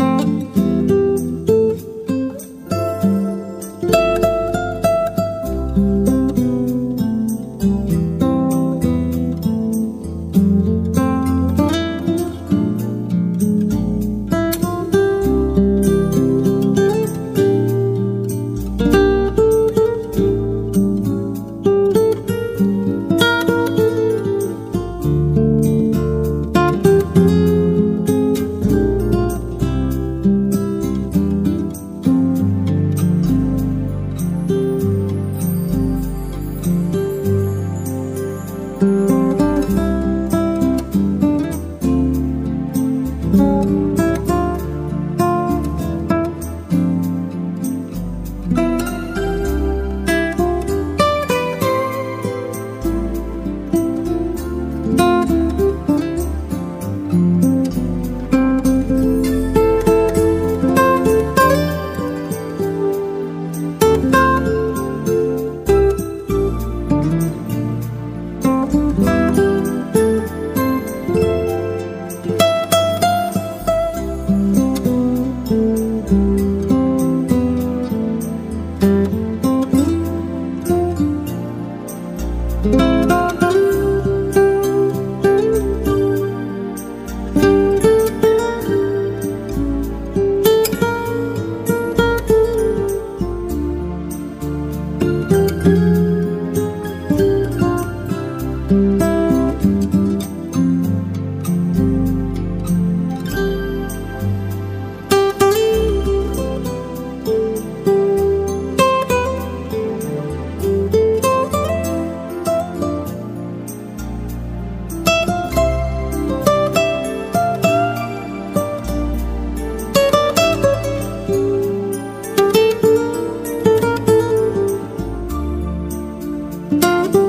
Thank Música